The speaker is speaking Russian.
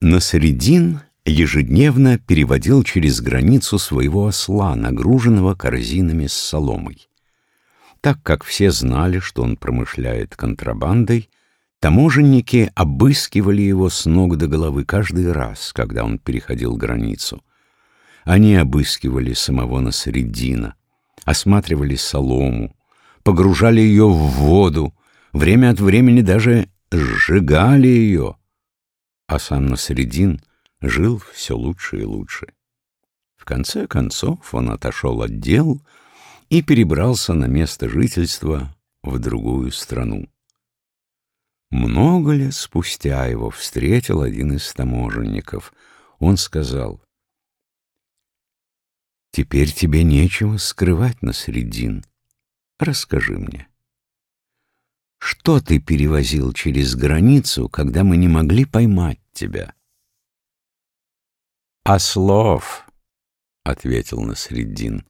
Насредин ежедневно переводил через границу своего осла, нагруженного корзинами с соломой. Так как все знали, что он промышляет контрабандой, таможенники обыскивали его с ног до головы каждый раз, когда он переходил границу. Они обыскивали самого Насреддина, осматривали солому, погружали ее в воду, время от времени даже сжигали ее. А сам Насреддин жил все лучше и лучше. В конце концов он отошел от дел и перебрался на место жительства в другую страну. Много лет спустя его встретил один из таможенников. Он сказал, «Теперь тебе нечего скрывать, Насреддин. Расскажи мне, что ты перевозил через границу, когда мы не могли поймать тебя?» «Ослов», — ответил Насреддин.